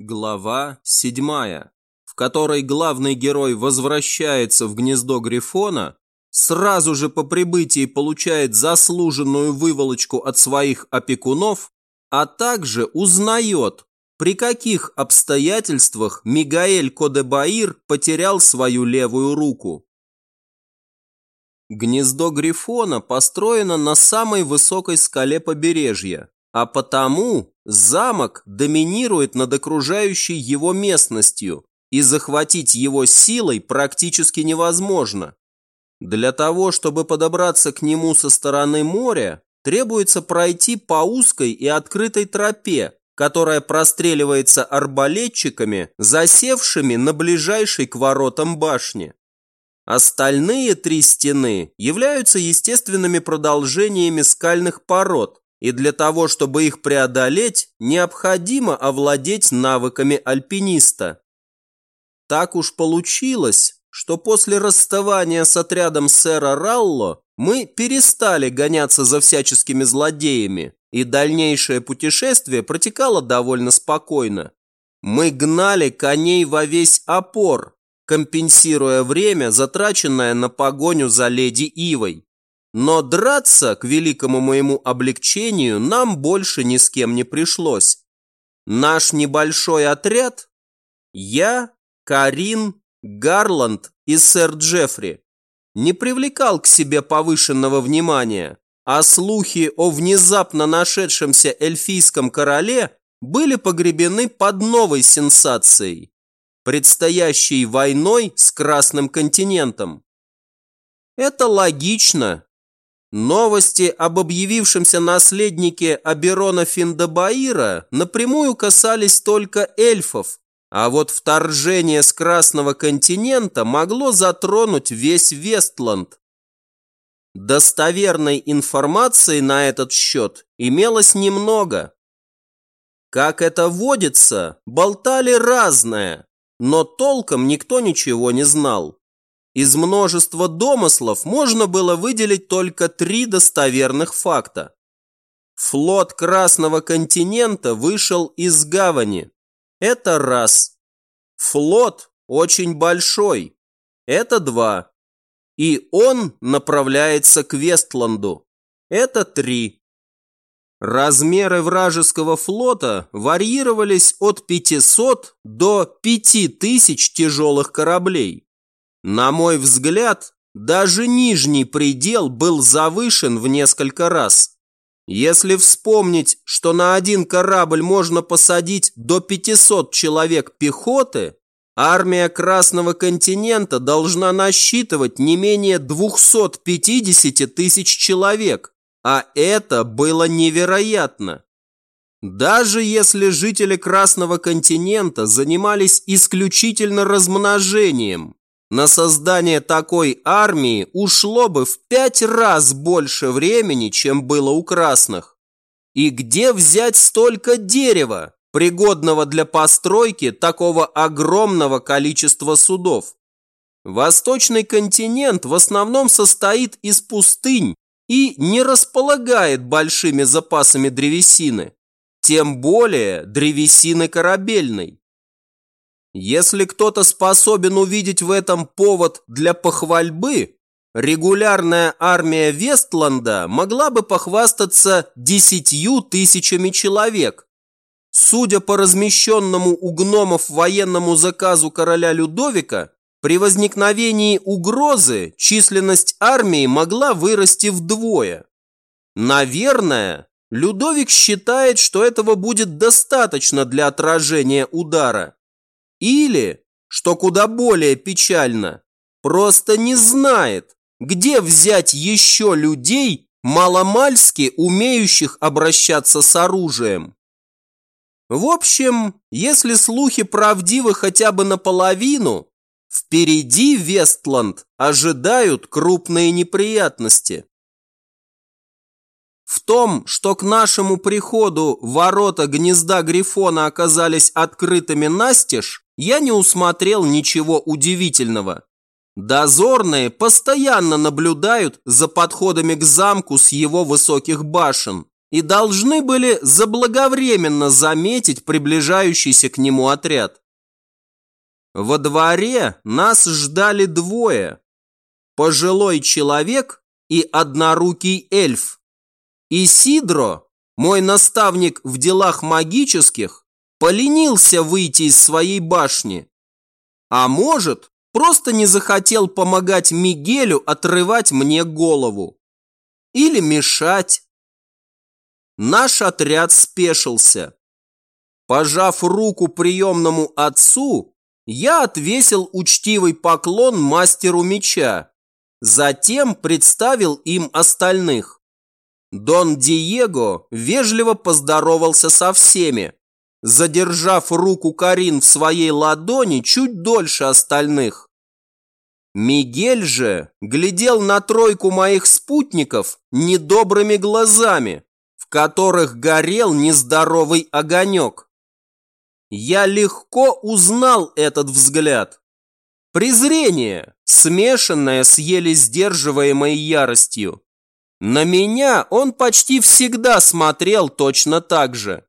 Глава 7, в которой главный герой возвращается в гнездо Грифона, сразу же по прибытии получает заслуженную выволочку от своих опекунов, а также узнает, при каких обстоятельствах Мигаэль Кодебаир потерял свою левую руку. Гнездо Грифона построено на самой высокой скале побережья, а потому замок доминирует над окружающей его местностью, и захватить его силой практически невозможно. Для того, чтобы подобраться к нему со стороны моря, требуется пройти по узкой и открытой тропе, которая простреливается арбалетчиками, засевшими на ближайшей к воротам башне. Остальные три стены являются естественными продолжениями скальных пород, и для того, чтобы их преодолеть, необходимо овладеть навыками альпиниста. Так уж получилось, что после расставания с отрядом сэра Ралло мы перестали гоняться за всяческими злодеями, и дальнейшее путешествие протекало довольно спокойно. Мы гнали коней во весь опор, компенсируя время, затраченное на погоню за леди Ивой. Но драться, к великому моему облегчению, нам больше ни с кем не пришлось. Наш небольшой отряд – я, Карин, Гарланд и сэр Джеффри – не привлекал к себе повышенного внимания, а слухи о внезапно нашедшемся эльфийском короле были погребены под новой сенсацией предстоящей войной с Красным континентом. Это логично. Новости об объявившемся наследнике Аберона Финдабаира напрямую касались только эльфов, а вот вторжение с Красного континента могло затронуть весь Вестланд. Достоверной информации на этот счет имелось немного. Как это водится, болтали разное, но толком никто ничего не знал. Из множества домыслов можно было выделить только три достоверных факта. Флот Красного континента вышел из гавани. Это раз. Флот очень большой. Это два. И он направляется к Вестланду. Это три. Размеры вражеского флота варьировались от 500 до 5000 тяжелых кораблей. На мой взгляд, даже нижний предел был завышен в несколько раз. Если вспомнить, что на один корабль можно посадить до 500 человек пехоты, армия Красного континента должна насчитывать не менее 250 тысяч человек. А это было невероятно. Даже если жители Красного континента занимались исключительно размножением, на создание такой армии ушло бы в пять раз больше времени, чем было у красных. И где взять столько дерева, пригодного для постройки такого огромного количества судов? Восточный континент в основном состоит из пустынь и не располагает большими запасами древесины, тем более древесины корабельной. Если кто-то способен увидеть в этом повод для похвальбы, регулярная армия Вестланда могла бы похвастаться десятью тысячами человек. Судя по размещенному у гномов военному заказу короля Людовика, при возникновении угрозы численность армии могла вырасти вдвое. Наверное, Людовик считает, что этого будет достаточно для отражения удара. Или, что куда более печально, просто не знает, где взять еще людей, маломальски умеющих обращаться с оружием. В общем, если слухи правдивы хотя бы наполовину, Впереди Вестланд ожидают крупные неприятности. В том, что к нашему приходу ворота гнезда Грифона оказались открытыми настежь, я не усмотрел ничего удивительного. Дозорные постоянно наблюдают за подходами к замку с его высоких башен, и должны были заблаговременно заметить приближающийся к нему отряд. Во дворе нас ждали двое. Пожилой человек и однорукий эльф. Исидро, мой наставник в делах магических, поленился выйти из своей башни. А может, просто не захотел помогать Мигелю отрывать мне голову. Или мешать. Наш отряд спешился. Пожав руку приемному отцу, я отвесил учтивый поклон мастеру меча. Затем представил им остальных. Дон Диего вежливо поздоровался со всеми, задержав руку Карин в своей ладони чуть дольше остальных. Мигель же глядел на тройку моих спутников недобрыми глазами, в которых горел нездоровый огонек. Я легко узнал этот взгляд. Презрение, смешанное с еле сдерживаемой яростью. На меня он почти всегда смотрел точно так же.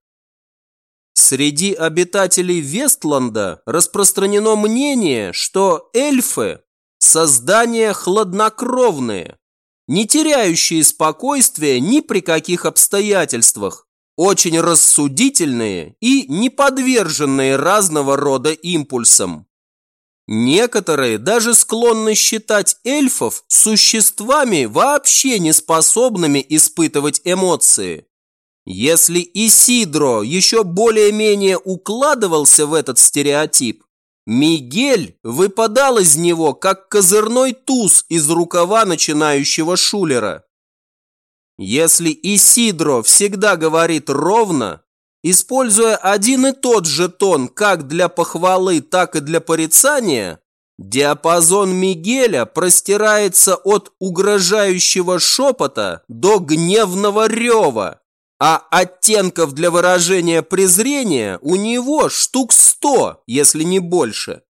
Среди обитателей Вестланда распространено мнение, что эльфы – создания хладнокровные, не теряющие спокойствия ни при каких обстоятельствах, очень рассудительные и не подверженные разного рода импульсам. Некоторые даже склонны считать эльфов существами, вообще не способными испытывать эмоции. Если Исидро еще более-менее укладывался в этот стереотип, Мигель выпадал из него, как козырной туз из рукава начинающего шулера. Если Исидро всегда говорит ровно, используя один и тот же тон как для похвалы, так и для порицания, диапазон Мигеля простирается от угрожающего шепота до гневного рева, а оттенков для выражения презрения у него штук сто, если не больше.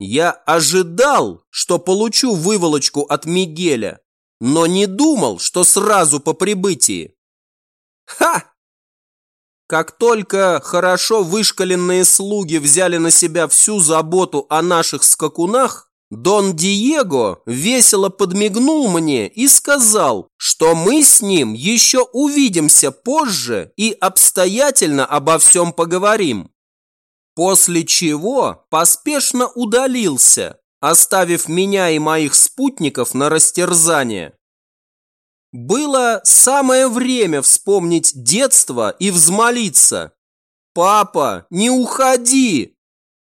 Я ожидал, что получу выволочку от Мигеля, но не думал, что сразу по прибытии. Как только хорошо вышкаленные слуги взяли на себя всю заботу о наших скакунах, Дон Диего весело подмигнул мне и сказал, что мы с ним еще увидимся позже и обстоятельно обо всем поговорим. После чего поспешно удалился, оставив меня и моих спутников на растерзание. Было самое время вспомнить детство и взмолиться. «Папа, не уходи!»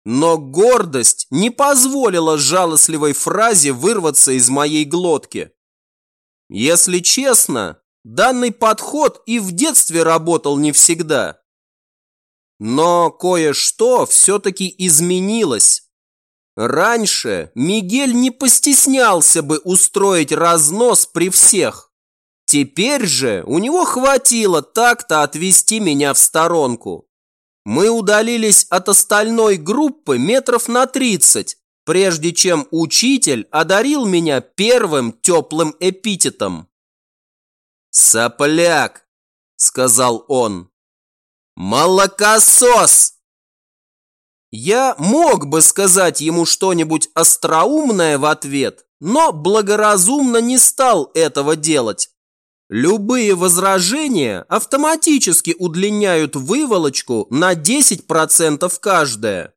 Но гордость не позволила жалостливой фразе вырваться из моей глотки. Если честно, данный подход и в детстве работал не всегда. Но кое-что все-таки изменилось. Раньше Мигель не постеснялся бы устроить разнос при всех. Теперь же у него хватило так-то отвести меня в сторонку. Мы удалились от остальной группы метров на 30, прежде чем учитель одарил меня первым теплым эпитетом. «Сопляк!» – сказал он. «Молокосос!» Я мог бы сказать ему что-нибудь остроумное в ответ, но благоразумно не стал этого делать. Любые возражения автоматически удлиняют выволочку на 10% каждая.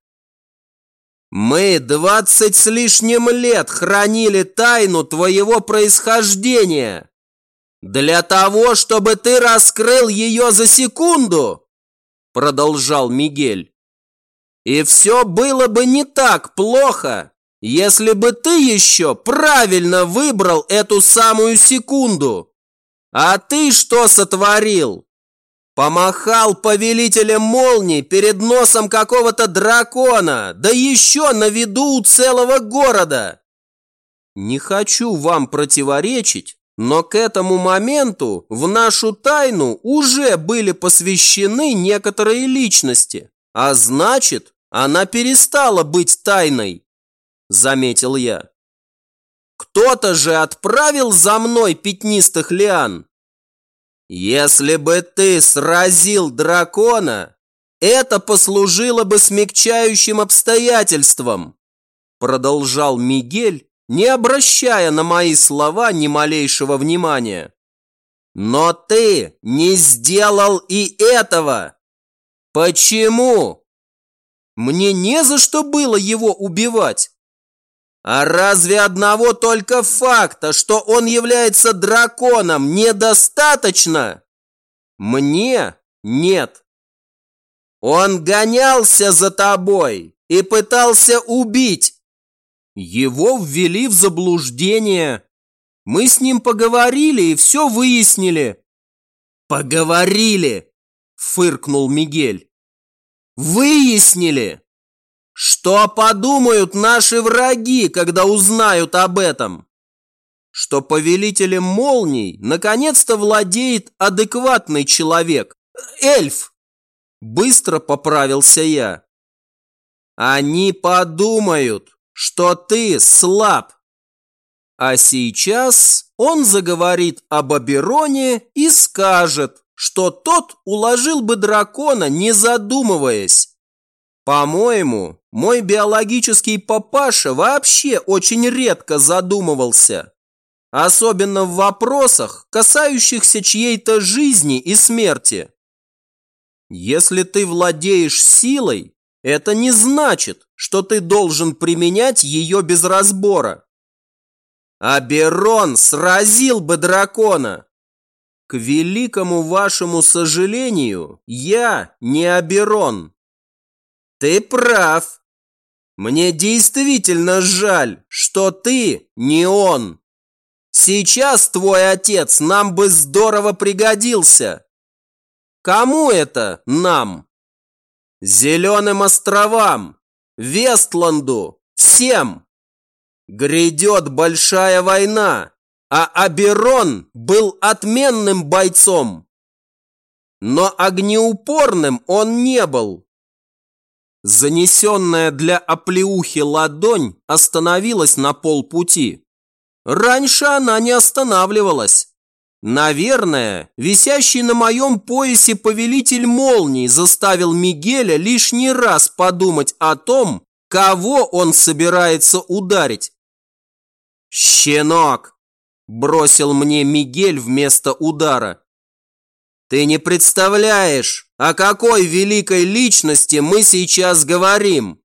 Мы 20 с лишним лет хранили тайну твоего происхождения. Для того, чтобы ты раскрыл ее за секунду, продолжал Мигель. И все было бы не так плохо, если бы ты еще правильно выбрал эту самую секунду. А ты что сотворил? Помахал повелителем молний перед носом какого-то дракона, да еще на виду у целого города. Не хочу вам противоречить, но к этому моменту в нашу тайну уже были посвящены некоторые личности, а значит, она перестала быть тайной, заметил я. Кто-то же отправил за мной пятнистых лиан. Если бы ты сразил дракона, это послужило бы смягчающим обстоятельством, продолжал Мигель, не обращая на мои слова ни малейшего внимания. Но ты не сделал и этого. Почему? Мне не за что было его убивать. А разве одного только факта, что он является драконом, недостаточно? Мне нет. Он гонялся за тобой и пытался убить. Его ввели в заблуждение. Мы с ним поговорили и все выяснили. Поговорили, фыркнул Мигель. Выяснили. Что подумают наши враги, когда узнают об этом? Что повелителем молний наконец-то владеет адекватный человек. Эльф! Быстро поправился я. Они подумают, что ты слаб. А сейчас он заговорит об Абероне и скажет, что тот уложил бы дракона, не задумываясь. По-моему, мой биологический папаша вообще очень редко задумывался. Особенно в вопросах, касающихся чьей-то жизни и смерти. Если ты владеешь силой, это не значит, что ты должен применять ее без разбора. Аберон сразил бы дракона. К великому вашему сожалению, я не Аберон. Ты прав. Мне действительно жаль, что ты не он. Сейчас твой отец нам бы здорово пригодился. Кому это нам? Зеленым островам, Вестланду, всем. Грядет большая война, а Аберон был отменным бойцом. Но огнеупорным он не был. Занесенная для оплеухи ладонь остановилась на полпути. Раньше она не останавливалась. Наверное, висящий на моем поясе повелитель молний заставил Мигеля лишний раз подумать о том, кого он собирается ударить. «Щенок!» – бросил мне Мигель вместо удара. «Ты не представляешь, о какой великой личности мы сейчас говорим!»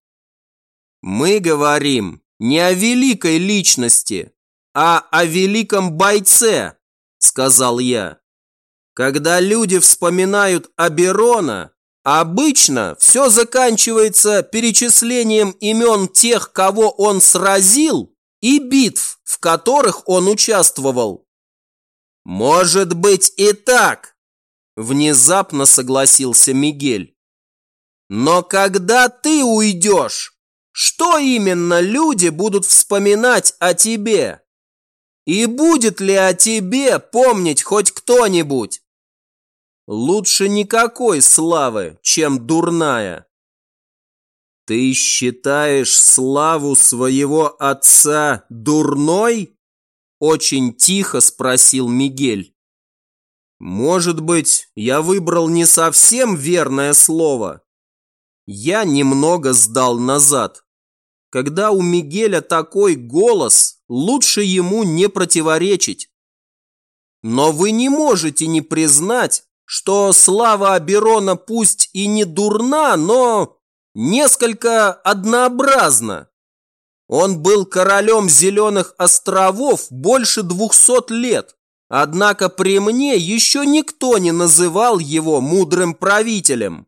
«Мы говорим не о великой личности, а о великом бойце!» сказал я. Когда люди вспоминают Аберона, обычно все заканчивается перечислением имен тех, кого он сразил, и битв, в которых он участвовал. Может быть и так, внезапно согласился Мигель. Но когда ты уйдешь, что именно люди будут вспоминать о тебе? И будет ли о тебе помнить хоть кто-нибудь? Лучше никакой славы, чем дурная. Ты считаешь славу своего отца дурной? Очень тихо спросил Мигель. Может быть, я выбрал не совсем верное слово? Я немного сдал назад. Когда у Мигеля такой голос, лучше ему не противоречить. Но вы не можете не признать, что слава Аберона пусть и не дурна, но несколько однообразна. Он был королем Зеленых островов больше двухсот лет, однако при мне еще никто не называл его мудрым правителем.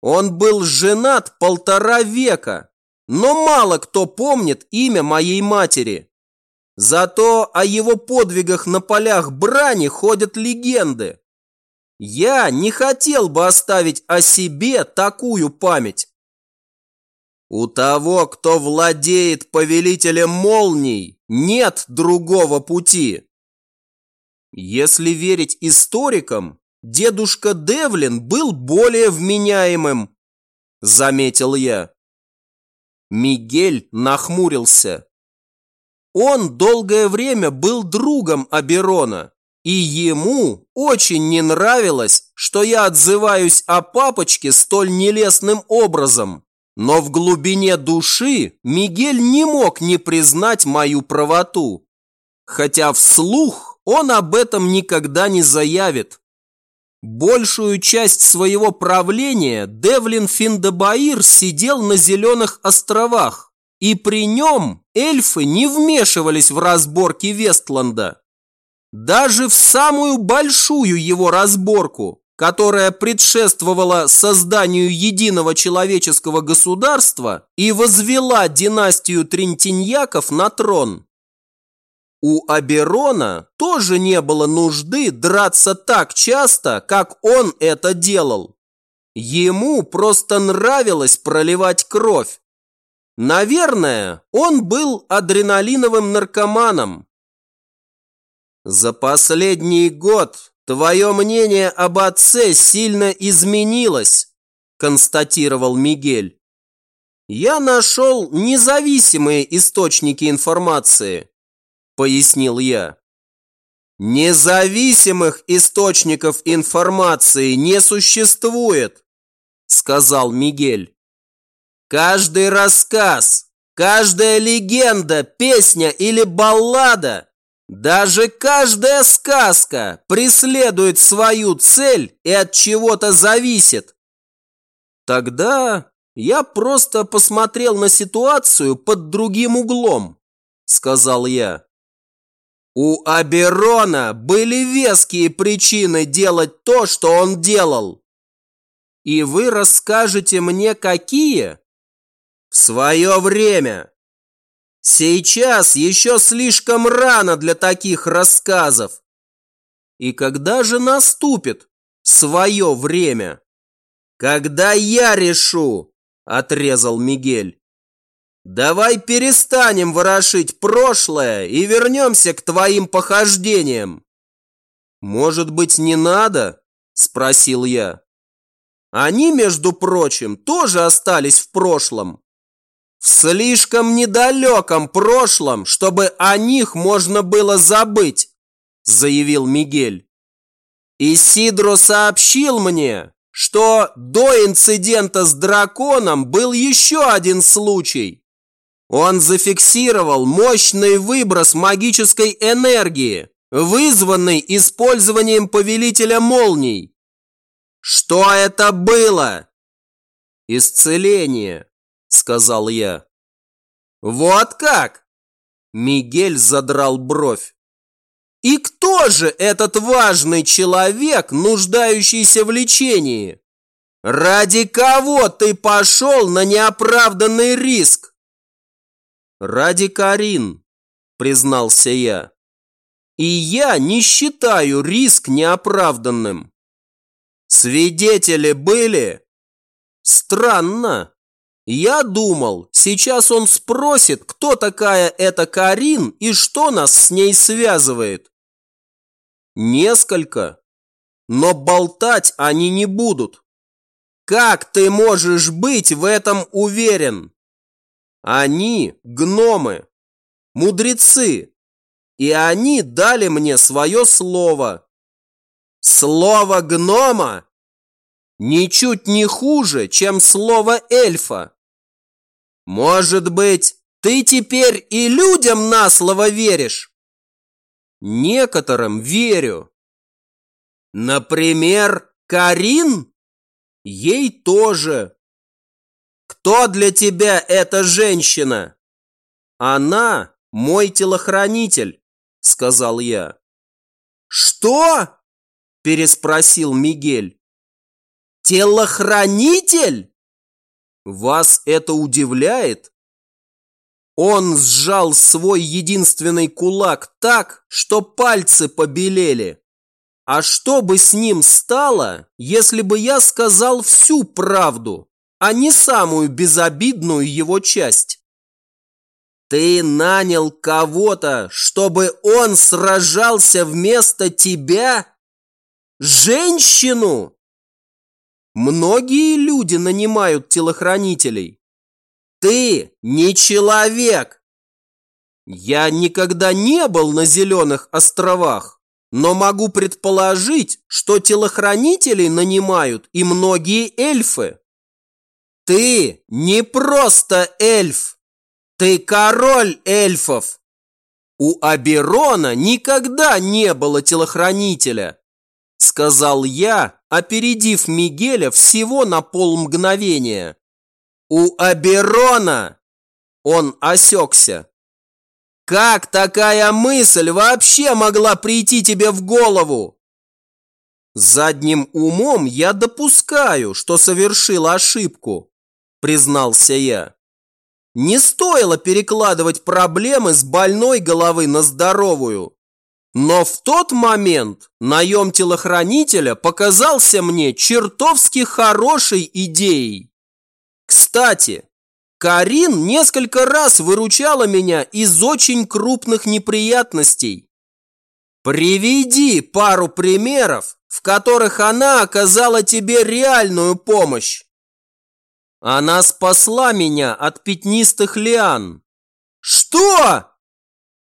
Он был женат полтора века, но мало кто помнит имя моей матери. Зато о его подвигах на полях брани ходят легенды. Я не хотел бы оставить о себе такую память. У того, кто владеет повелителем молний, нет другого пути. Если верить историкам, дедушка Девлин был более вменяемым, заметил я. Мигель нахмурился. Он долгое время был другом Аберона И ему очень не нравилось, что я отзываюсь о папочке столь нелестным образом. Но в глубине души Мигель не мог не признать мою правоту. Хотя вслух он об этом никогда не заявит. Большую часть своего правления Девлин Финдебаир сидел на Зеленых островах, и при нем эльфы не вмешивались в разборки Вестланда. Даже в самую большую его разборку, которая предшествовала созданию единого человеческого государства и возвела династию Трентиньяков на трон. У Аберона тоже не было нужды драться так часто, как он это делал. Ему просто нравилось проливать кровь. Наверное, он был адреналиновым наркоманом. За последний год твое мнение об отце сильно изменилось, констатировал Мигель. Я нашел независимые источники информации пояснил я. Независимых источников информации не существует, сказал Мигель. Каждый рассказ, каждая легенда, песня или баллада, даже каждая сказка преследует свою цель и от чего-то зависит. Тогда я просто посмотрел на ситуацию под другим углом, сказал я. У Аберона были веские причины делать то, что он делал. И вы расскажете мне, какие? В свое время. Сейчас еще слишком рано для таких рассказов. И когда же наступит свое время? Когда я решу, отрезал Мигель. Давай перестанем ворошить прошлое и вернемся к твоим похождениям. Может быть, не надо? Спросил я. Они, между прочим, тоже остались в прошлом. В слишком недалеком прошлом, чтобы о них можно было забыть, заявил Мигель. И Сидро сообщил мне, что до инцидента с драконом был еще один случай, он зафиксировал мощный выброс магической энергии, вызванный использованием повелителя молний. Что это было? Исцеление, сказал я. Вот как? Мигель задрал бровь. И кто же этот важный человек, нуждающийся в лечении? Ради кого ты пошел на неоправданный риск? «Ради Карин», – признался я. «И я не считаю риск неоправданным». «Свидетели были?» «Странно. Я думал, сейчас он спросит, кто такая эта Карин и что нас с ней связывает». «Несколько. Но болтать они не будут». «Как ты можешь быть в этом уверен?» Они гномы, мудрецы, и они дали мне свое слово. Слово гнома ничуть не хуже, чем слово эльфа. Может быть, ты теперь и людям на слово веришь? Некоторым верю. Например, Карин? Ей тоже. Кто для тебя эта женщина? Она мой телохранитель, сказал я. Что? Переспросил Мигель. Телохранитель? Вас это удивляет? Он сжал свой единственный кулак так, что пальцы побелели. А что бы с ним стало, если бы я сказал всю правду? А не самую безобидную его часть. Ты нанял кого-то, чтобы он сражался вместо тебя? Женщину? Многие люди нанимают телохранителей. Ты не человек. Я никогда не был на Зеленых островах, но могу предположить, что телохранителей нанимают и многие эльфы. Ты не просто эльф, ты король эльфов. У Аберона никогда не было телохранителя, сказал я, опередив Мигеля всего на полмгновения. У Аберона! Он осекся. Как такая мысль вообще могла прийти тебе в голову? Задним умом я допускаю, что совершил ошибку, признался я. Не стоило перекладывать проблемы с больной головы на здоровую. Но в тот момент наем телохранителя показался мне чертовски хорошей идеей. Кстати, Карин несколько раз выручала меня из очень крупных неприятностей. Приведи пару примеров, в которых она оказала тебе реальную помощь. Она спасла меня от пятнистых лиан. Что?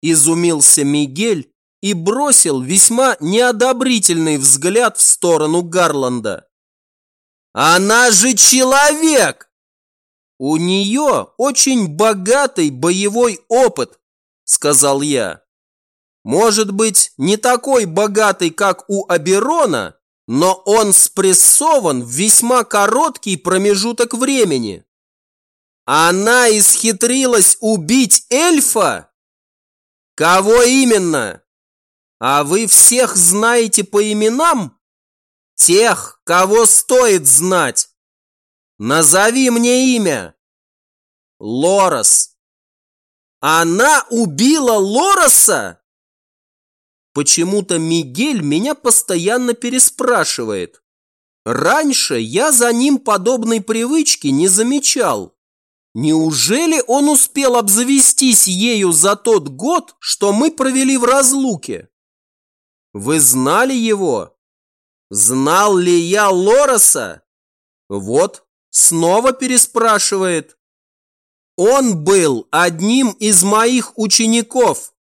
Изумился Мигель и бросил весьма неодобрительный взгляд в сторону Гарланда. Она же человек! У нее очень богатый боевой опыт, сказал я. Может быть, не такой богатый, как у Аберона, но он спрессован в весьма короткий промежуток времени. Она исхитрилась убить эльфа? Кого именно? А вы всех знаете по именам? Тех, кого стоит знать. Назови мне имя. Лорос. Она убила Лороса? Почему-то Мигель меня постоянно переспрашивает. Раньше я за ним подобной привычки не замечал. Неужели он успел обзавестись ею за тот год, что мы провели в разлуке? Вы знали его? Знал ли я Лороса? Вот, снова переспрашивает. Он был одним из моих учеников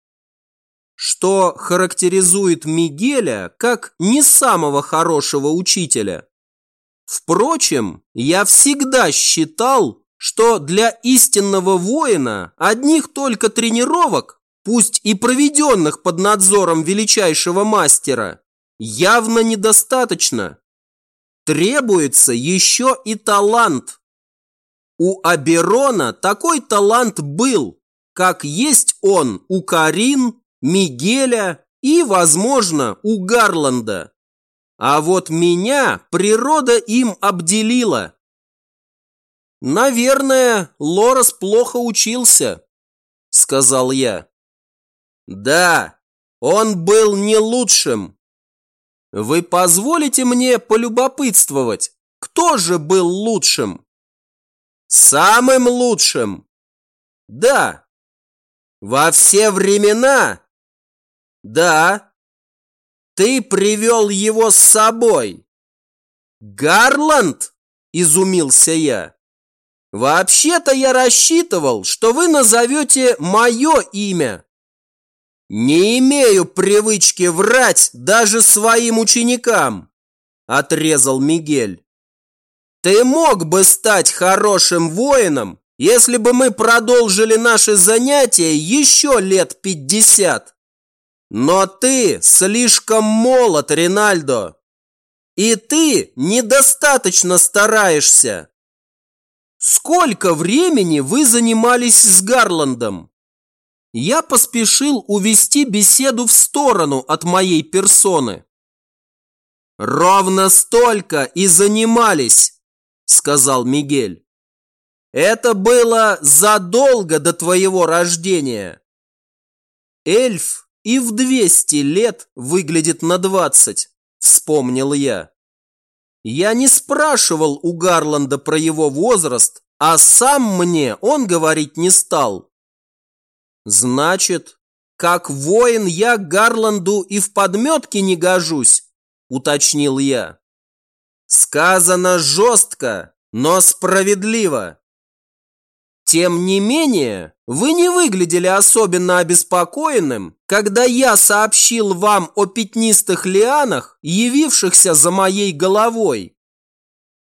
что характеризует Мигеля как не самого хорошего учителя. Впрочем, я всегда считал, что для истинного воина одних только тренировок, пусть и проведенных под надзором величайшего мастера, явно недостаточно. Требуется еще и талант. У Аберона такой талант был, как есть он у Карин, Мигеля и, возможно, у Гарланда. А вот меня природа им обделила. Наверное, Лорес плохо учился, сказал я. Да, он был не лучшим. Вы позволите мне полюбопытствовать, кто же был лучшим? Самым лучшим. Да. Во все времена да. Ты привел его с собой. Гарланд? Изумился я. Вообще-то я рассчитывал, что вы назовете мое имя. Не имею привычки врать даже своим ученикам, отрезал Мигель. Ты мог бы стать хорошим воином, если бы мы продолжили наши занятия еще лет пятьдесят. Но ты слишком молод, Ринальдо. И ты недостаточно стараешься. Сколько времени вы занимались с Гарландом? Я поспешил увести беседу в сторону от моей персоны. Ровно столько и занимались, сказал Мигель. Это было задолго до твоего рождения. Эльф и в 200 лет выглядит на 20, вспомнил я. Я не спрашивал у Гарланда про его возраст, а сам мне он говорить не стал. Значит, как воин я Гарланду и в подметке не гожусь, уточнил я. Сказано жестко, но справедливо. Тем не менее, вы не выглядели особенно обеспокоенным, когда я сообщил вам о пятнистых лианах, явившихся за моей головой.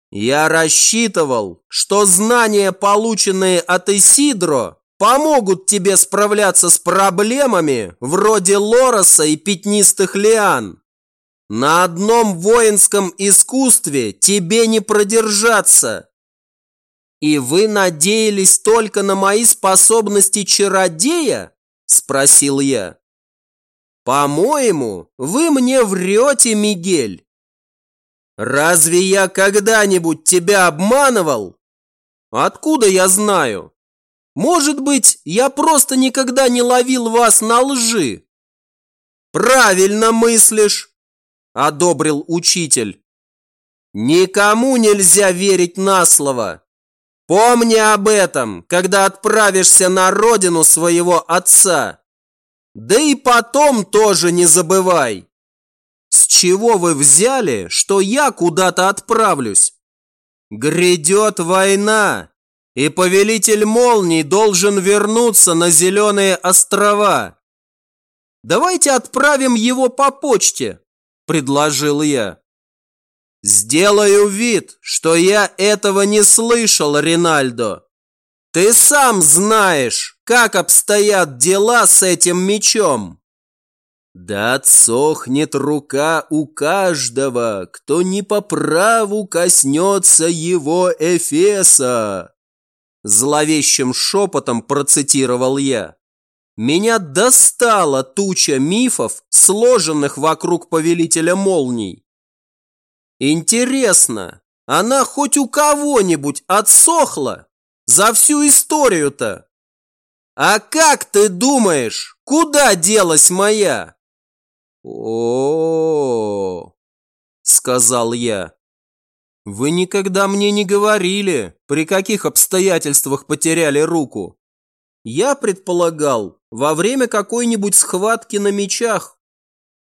Я рассчитывал, что знания, полученные от Исидро, помогут тебе справляться с проблемами вроде лороса и пятнистых лиан. На одном воинском искусстве тебе не продержаться. И вы надеялись только на мои способности чародея? Спросил я. По-моему, вы мне врете, Мигель. Разве я когда-нибудь тебя обманывал? Откуда я знаю? Может быть, я просто никогда не ловил вас на лжи? Правильно мыслишь, одобрил учитель. Никому нельзя верить на слово. Помни об этом, когда отправишься на родину своего отца. Да и потом тоже не забывай. С чего вы взяли, что я куда-то отправлюсь? Грядет война, и повелитель молний должен вернуться на Зеленые острова. Давайте отправим его по почте, предложил я. Сделаю вид, что я этого не слышал, Ринальдо. Ты сам знаешь, как обстоят дела с этим мечом. Да отсохнет рука у каждого, кто не по праву коснется его Эфеса. Зловещим шепотом процитировал я. Меня достала туча мифов, сложенных вокруг повелителя молний. Интересно, она хоть у кого-нибудь отсохла за всю историю-то? А как ты думаешь, куда делась моя? О, сказал я. Вы никогда мне не говорили, при каких обстоятельствах потеряли руку. Я предполагал, во время какой-нибудь схватки на мечах.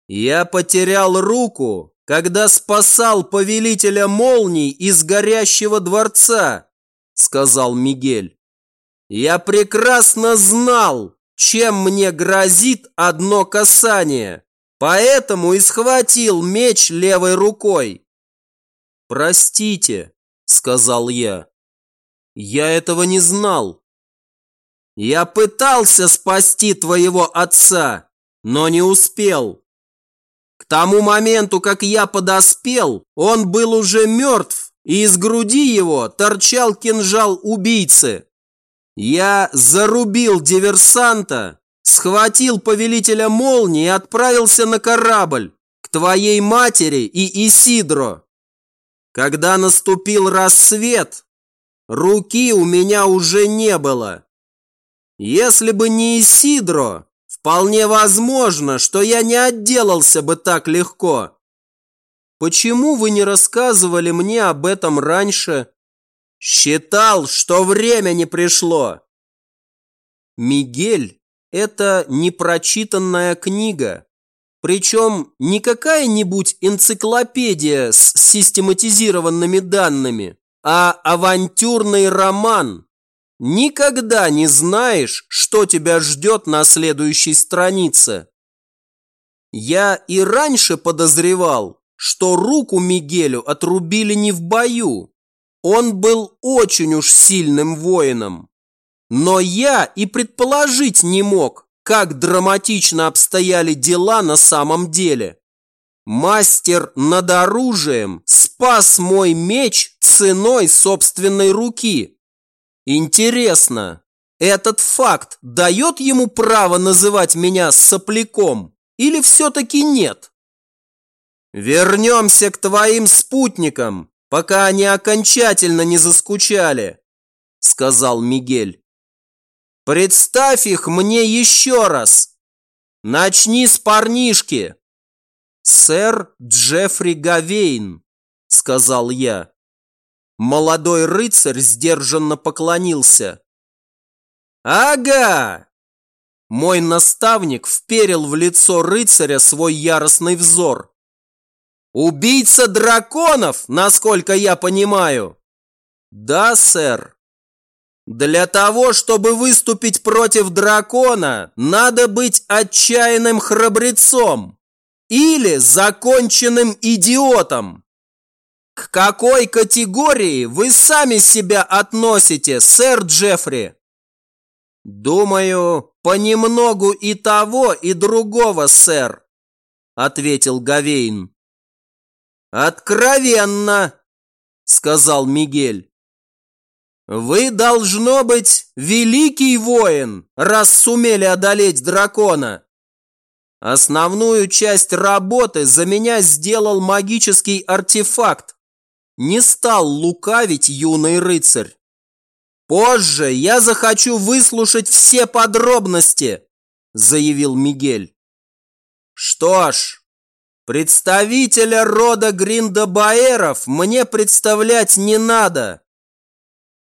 Я потерял руку, когда спасал повелителя молний из горящего дворца, сказал Мигель. Я прекрасно знал, чем мне грозит одно касание, поэтому и схватил меч левой рукой. Простите, сказал я. Я этого не знал. Я пытался спасти твоего отца, но не успел. Тому моменту, как я подоспел, он был уже мертв, и из груди его торчал кинжал убийцы. Я зарубил диверсанта, схватил повелителя молнии и отправился на корабль к твоей матери и Исидро. Когда наступил рассвет, руки у меня уже не было. Если бы не Исидро, Вполне возможно, что я не отделался бы так легко. Почему вы не рассказывали мне об этом раньше? Считал, что время не пришло. Мигель – это непрочитанная книга. Причем не какая-нибудь энциклопедия с систематизированными данными, а авантюрный роман, Никогда не знаешь, что тебя ждет на следующей странице. Я и раньше подозревал, что руку Мигелю отрубили не в бою. Он был очень уж сильным воином. Но я и предположить не мог, как драматично обстояли дела на самом деле. Мастер над оружием спас мой меч ценой собственной руки. Интересно, этот факт дает ему право называть меня сопляком или все-таки нет? Вернемся к твоим спутникам, пока они окончательно не заскучали, сказал Мигель. Представь их мне еще раз. Начни с парнишки. Сэр Джеффри Гавейн, сказал я. Молодой рыцарь сдержанно поклонился. «Ага!» Мой наставник вперил в лицо рыцаря свой яростный взор. «Убийца драконов, насколько я понимаю!» «Да, сэр!» Для того, чтобы выступить против дракона, надо быть отчаянным храбрецом или законченным идиотом. К какой категории вы сами себя относите, сэр Джеффри? Думаю, понемногу и того, и другого, сэр, ответил Гавейн. Откровенно, сказал Мигель. Вы, должно быть, великий воин, раз сумели одолеть дракона. Основную часть работы за меня сделал магический артефакт. Не стал лукавить юный рыцарь. Позже я захочу выслушать все подробности, заявил Мигель. Что ж, представителя рода Гриндабаэров мне представлять не надо.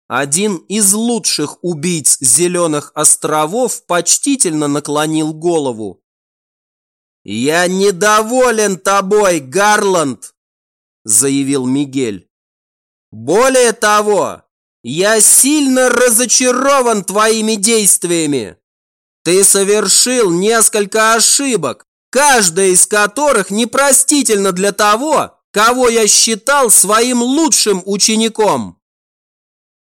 Один из лучших убийц Зеленых островов почтительно наклонил голову. «Я недоволен тобой, Гарланд!» – заявил Мигель. «Более того, я сильно разочарован твоими действиями. Ты совершил несколько ошибок, каждая из которых непростительна для того, кого я считал своим лучшим учеником».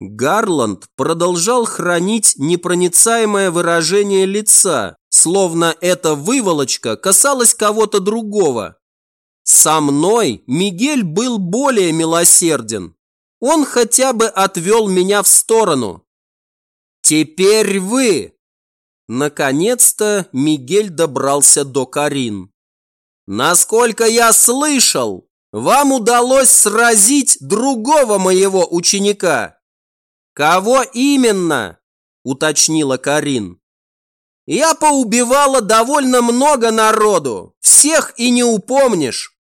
Гарланд продолжал хранить непроницаемое выражение лица, словно эта выволочка касалась кого-то другого. Со мной Мигель был более милосерден. Он хотя бы отвел меня в сторону. «Теперь вы!» Наконец-то Мигель добрался до Карин. «Насколько я слышал, вам удалось сразить другого моего ученика!» «Кого именно?» – уточнила Карин. «Я поубивала довольно много народу, всех и не упомнишь».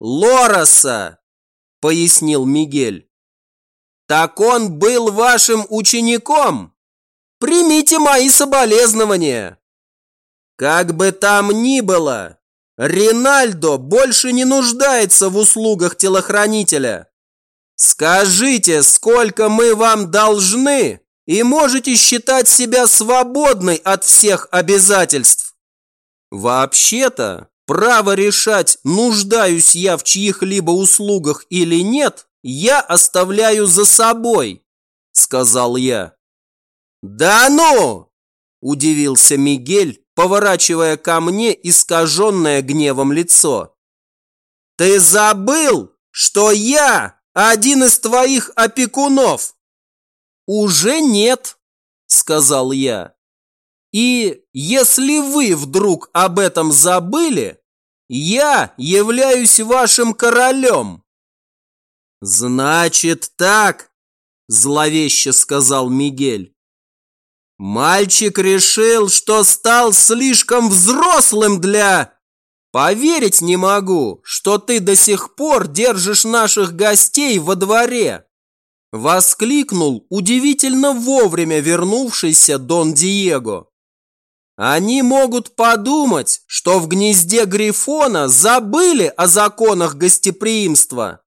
«Лороса!» – пояснил Мигель. «Так он был вашим учеником? Примите мои соболезнования!» «Как бы там ни было, Ринальдо больше не нуждается в услугах телохранителя. Скажите, сколько мы вам должны, и можете считать себя свободной от всех обязательств. Вообще-то, право решать, нуждаюсь я в чьих-либо услугах или нет, я оставляю за собой, сказал я. Да ну! Удивился Мигель, поворачивая ко мне искаженное гневом лицо. Ты забыл, что я один из твоих опекунов!» «Уже нет», – сказал я. «И если вы вдруг об этом забыли, я являюсь вашим королем». «Значит так», – зловеще сказал Мигель. «Мальчик решил, что стал слишком взрослым для...» Поверить не могу, что ты до сих пор держишь наших гостей во дворе!» Воскликнул удивительно вовремя вернувшийся Дон Диего. «Они могут подумать, что в гнезде Грифона забыли о законах гостеприимства!»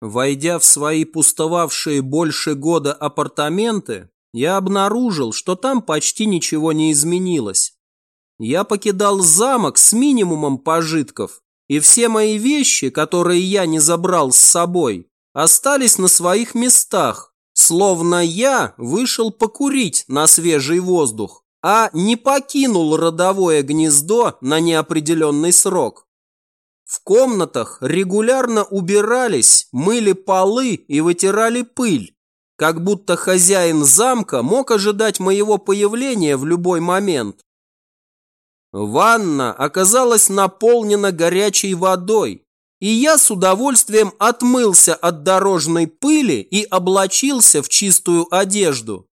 Войдя в свои пустовавшие больше года апартаменты, я обнаружил, что там почти ничего не изменилось я покидал замок с минимумом пожитков, и все мои вещи, которые я не забрал с собой, остались на своих местах, словно я вышел покурить на свежий воздух, а не покинул родовое гнездо на неопределенный срок. В комнатах регулярно убирались, мыли полы и вытирали пыль, как будто хозяин замка мог ожидать моего появления в любой момент. Ванна оказалась наполнена горячей водой, и я с удовольствием отмылся от дорожной пыли и облачился в чистую одежду.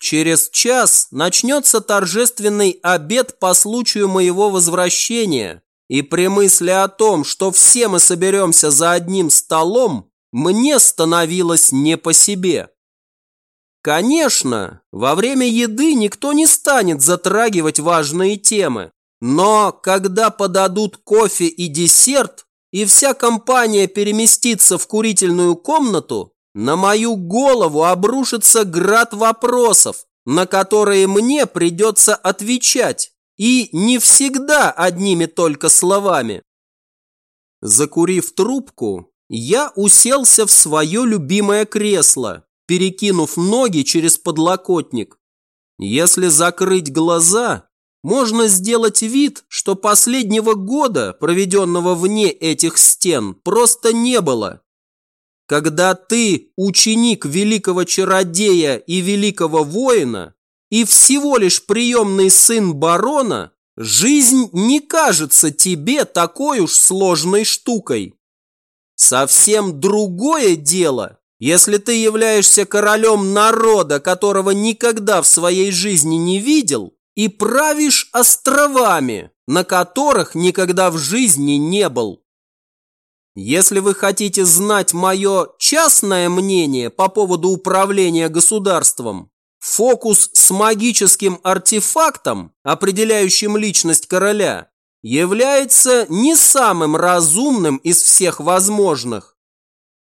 Через час начнется торжественный обед по случаю моего возвращения, и при мысли о том, что все мы соберемся за одним столом, мне становилось не по себе. Конечно, во время еды никто не станет затрагивать важные темы. Но когда подадут кофе и десерт, и вся компания переместится в курительную комнату, на мою голову обрушится град вопросов, на которые мне придется отвечать, и не всегда одними только словами. Закурив трубку, я уселся в свое любимое кресло, перекинув ноги через подлокотник. Если закрыть глаза, можно сделать вид, что последнего года, проведенного вне этих стен, просто не было. Когда ты ученик великого чародея и великого воина и всего лишь приемный сын барона, жизнь не кажется тебе такой уж сложной штукой. Совсем другое дело, если ты являешься королем народа, которого никогда в своей жизни не видел, и правишь островами, на которых никогда в жизни не был. Если вы хотите знать мое частное мнение по поводу управления государством, фокус с магическим артефактом, определяющим личность короля, является не самым разумным из всех возможных.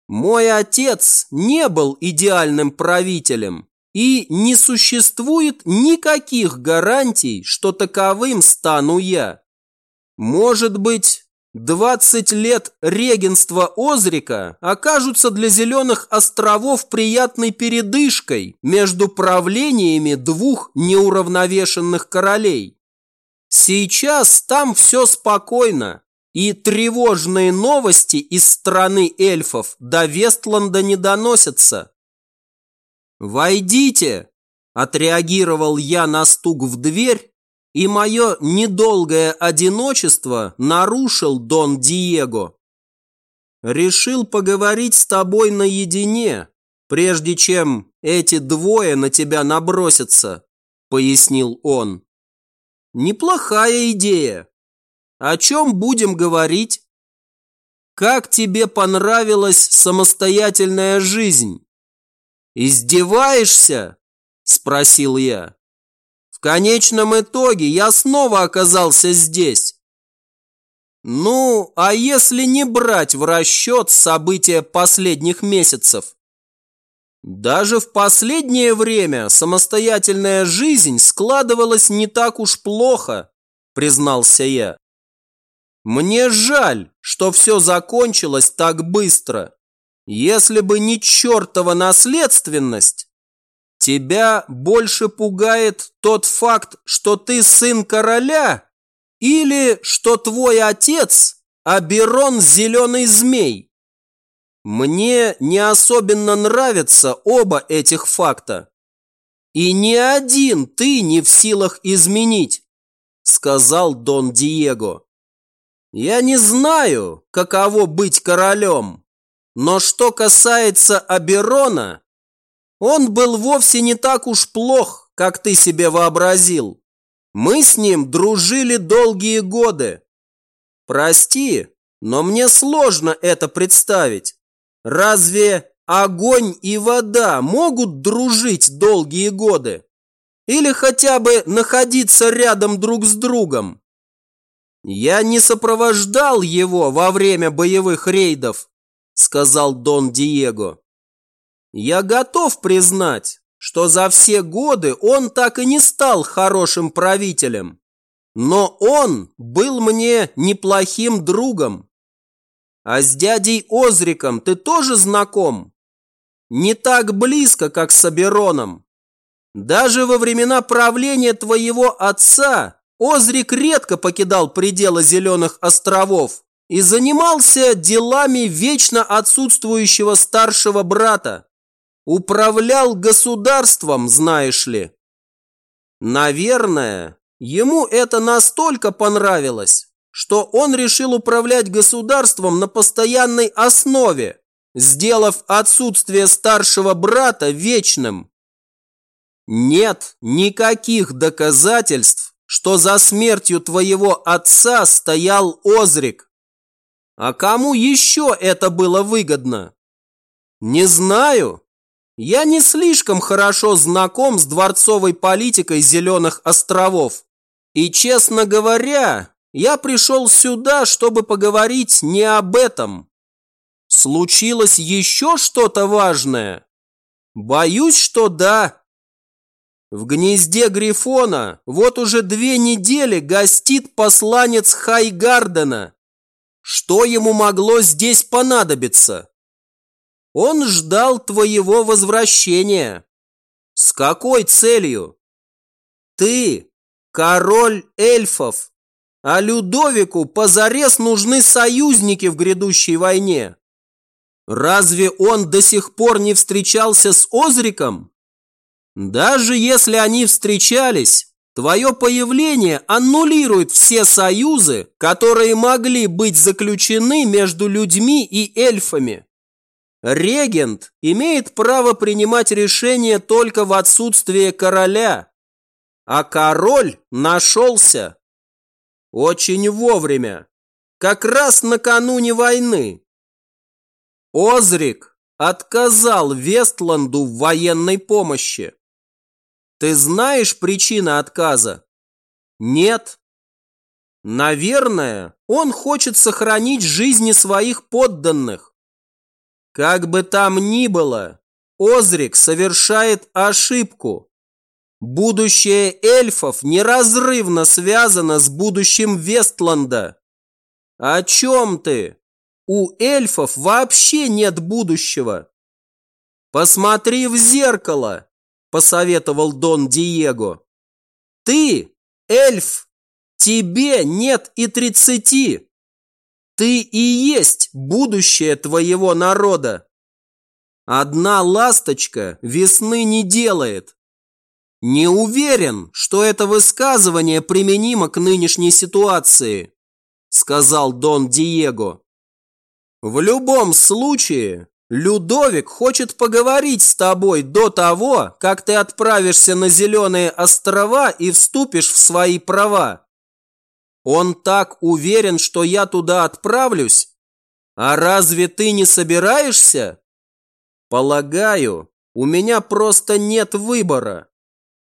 Мой отец не был идеальным правителем, и не существует никаких гарантий, что таковым стану я. Может быть, 20 лет регенства Озрика окажутся для Зеленых островов приятной передышкой между правлениями двух неуравновешенных королей. Сейчас там все спокойно, и тревожные новости из страны эльфов до Вестланда не доносятся. «Войдите!» – отреагировал я на стук в дверь, и мое недолгое одиночество нарушил Дон Диего. Решил поговорить с тобой наедине, прежде чем эти двое на тебя набросятся, пояснил он. Неплохая идея. О чем будем говорить? Как тебе понравилась самостоятельная жизнь? Издеваешься? Спросил я. В конечном итоге я снова оказался здесь. Ну, а если не брать в расчет события последних месяцев? Даже в последнее время самостоятельная жизнь складывалась не так уж плохо, признался я. Мне жаль, что все закончилось так быстро. Если бы не чертова наследственность, Тебя больше пугает тот факт, что ты сын короля? Или что твой отец – Аберон Зеленый Змей? Мне не особенно нравятся оба этих факта. И ни один ты не в силах изменить, сказал Дон Диего. Я не знаю, каково быть королем, но что касается Аберона, он был вовсе не так уж плох, как ты себе вообразил. Мы с ним дружили долгие годы. Прости, но мне сложно это представить. Разве огонь и вода могут дружить долгие годы? Или хотя бы находиться рядом друг с другом? Я не сопровождал его во время боевых рейдов, сказал Дон Диего. Я готов признать, что за все годы он так и не стал хорошим правителем. Но он был мне неплохим другом. А с дядей Озриком ты тоже знаком? Не так близко, как с Абероном. Даже во времена правления твоего отца Озрик редко покидал пределы Зеленых островов и занимался делами вечно отсутствующего старшего брата. Управлял государством, знаешь ли. Наверное, ему это настолько понравилось, что он решил управлять государством на постоянной основе, сделав отсутствие старшего брата вечным. Нет никаких доказательств, что за смертью твоего отца стоял Озрик. А кому еще это было выгодно? Не знаю. Я не слишком хорошо знаком с дворцовой политикой Зеленых островов. И, честно говоря, я пришел сюда, чтобы поговорить не об этом. Случилось еще что-то важное? Боюсь, что да. В гнезде Грифона вот уже две недели гостит посланец Хайгардена. Что ему могло здесь понадобиться? Он ждал твоего возвращения. С какой целью? Ты король эльфов, а Людовику позарез нужны союзники в грядущей войне. Разве он до сих пор не встречался с Озриком? Даже если они встречались, твое появление аннулирует все союзы, которые могли быть заключены между людьми и эльфами. Регент имеет право принимать решения только в отсутствие короля, а король нашелся. Очень вовремя, как раз накануне войны. Озрик отказал Вестланду в военной помощи. Ты знаешь причину отказа? Нет. Наверное, он хочет сохранить жизни своих подданных. Как бы там ни было, Озрик совершает ошибку. Будущее эльфов неразрывно связано с будущим Вестланда. О чем ты? У эльфов вообще нет будущего. Посмотри в зеркало, посоветовал Дон Диего. Ты, эльф, тебе нет и тридцати. Ты и есть будущее твоего народа. Одна ласточка весны не делает. Не уверен, что это высказывание применимо к нынешней ситуации, сказал Дон Диего. В любом случае, Людовик хочет поговорить с тобой до того, как ты отправишься на Зеленые острова и вступишь в свои права. Он так уверен, что я туда отправлюсь? А разве ты не собираешься? Полагаю, у меня просто нет выбора.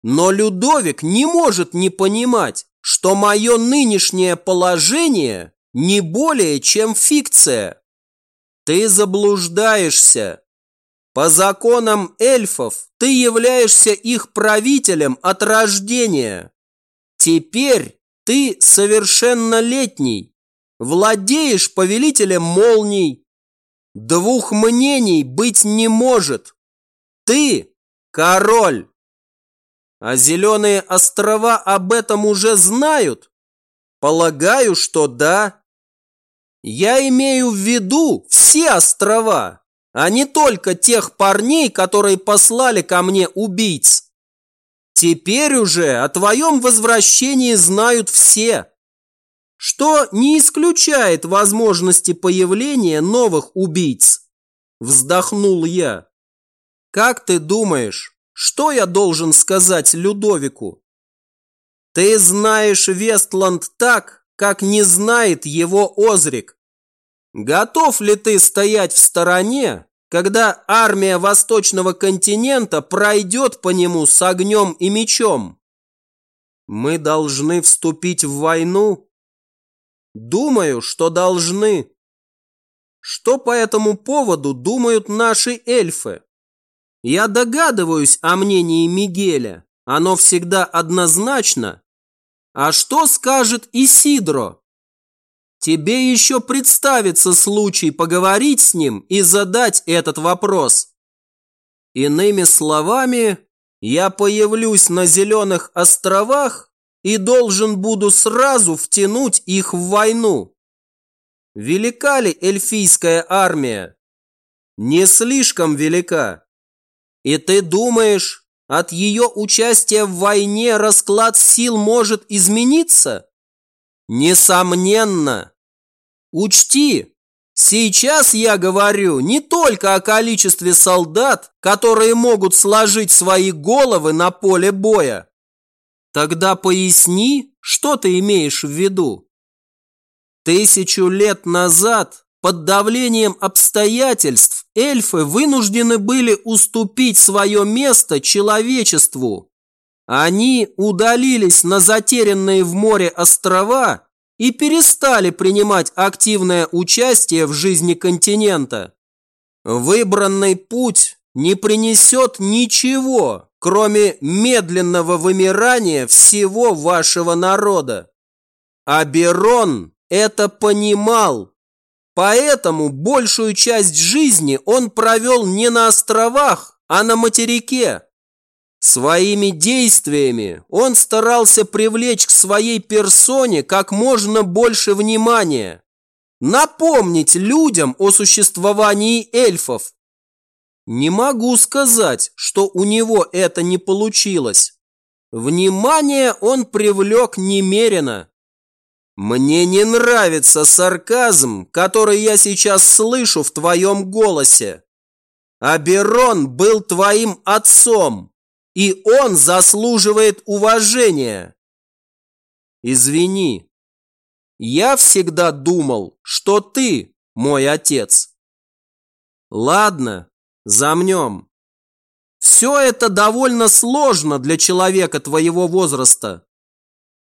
Но Людовик не может не понимать, что мое нынешнее положение не более чем фикция. Ты заблуждаешься. По законам эльфов ты являешься их правителем от рождения. Теперь ты совершеннолетний, владеешь повелителем молний. Двух мнений быть не может. Ты король. А зеленые острова об этом уже знают? Полагаю, что да. Я имею в виду все острова, а не только тех парней, которые послали ко мне убийц. Теперь уже о твоем возвращении знают все, что не исключает возможности появления новых убийц. Вздохнул я. Как ты думаешь, что я должен сказать Людовику? Ты знаешь Вестланд так, как не знает его Озрик. Готов ли ты стоять в стороне, когда армия Восточного континента пройдет по нему с огнем и мечом? Мы должны вступить в войну? Думаю, что должны. Что по этому поводу думают наши эльфы? Я догадываюсь о мнении Мигеля. Оно всегда однозначно, а что скажет Исидро? Тебе еще представится случай поговорить с ним и задать этот вопрос. Иными словами, я появлюсь на Зеленых островах и должен буду сразу втянуть их в войну. Велика ли эльфийская армия? Не слишком велика. И ты думаешь, от ее участия в войне расклад сил может измениться? Несомненно. Учти, сейчас я говорю не только о количестве солдат, которые могут сложить свои головы на поле боя. Тогда поясни, что ты имеешь в виду. Тысячу лет назад под давлением обстоятельств эльфы вынуждены были уступить свое место человечеству. Они удалились на затерянные в море острова и перестали принимать активное участие в жизни континента. Выбранный путь не принесет ничего, кроме медленного вымирания всего вашего народа. Аберон это понимал, поэтому большую часть жизни он провел не на островах, а на материке. Своими действиями он старался привлечь к своей персоне как можно больше внимания, напомнить людям о существовании эльфов. Не могу сказать, что у него это не получилось. Внимание он привлек немерено. Мне не нравится сарказм, который я сейчас слышу в твоем голосе. Аберон был твоим отцом и он заслуживает уважения. Извини, я всегда думал, что ты мой отец. Ладно, замнем. Все это довольно сложно для человека твоего возраста.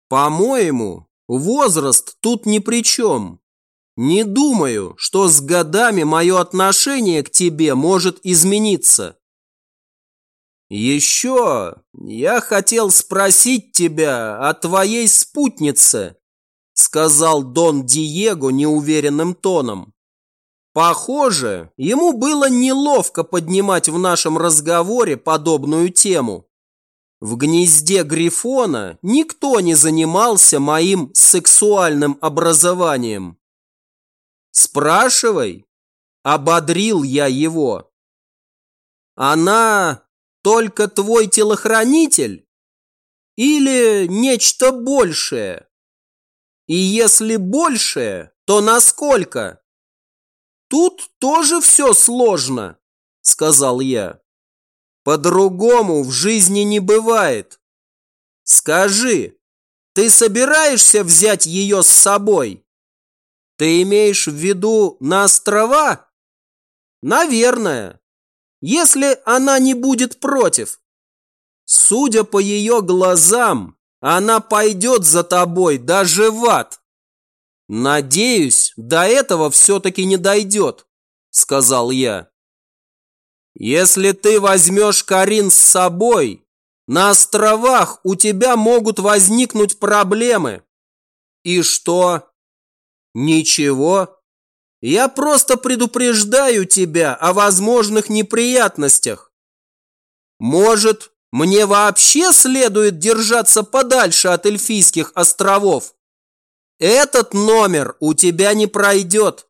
По-моему, возраст тут ни при чем. Не думаю, что с годами мое отношение к тебе может измениться. «Еще я хотел спросить тебя о твоей спутнице», сказал Дон Диего неуверенным тоном. Похоже, ему было неловко поднимать в нашем разговоре подобную тему. В гнезде Грифона никто не занимался моим сексуальным образованием. «Спрашивай», – ободрил я его. Она только твой телохранитель? Или нечто большее? И если большее, то насколько? Тут тоже все сложно, сказал я. По-другому в жизни не бывает. Скажи, ты собираешься взять ее с собой? Ты имеешь в виду на острова? Наверное если она не будет против. Судя по ее глазам, она пойдет за тобой даже в ад. Надеюсь, до этого все-таки не дойдет, сказал я. Если ты возьмешь Карин с собой, на островах у тебя могут возникнуть проблемы. И что? Ничего. Я просто предупреждаю тебя о возможных неприятностях. Может, мне вообще следует держаться подальше от эльфийских островов? Этот номер у тебя не пройдет.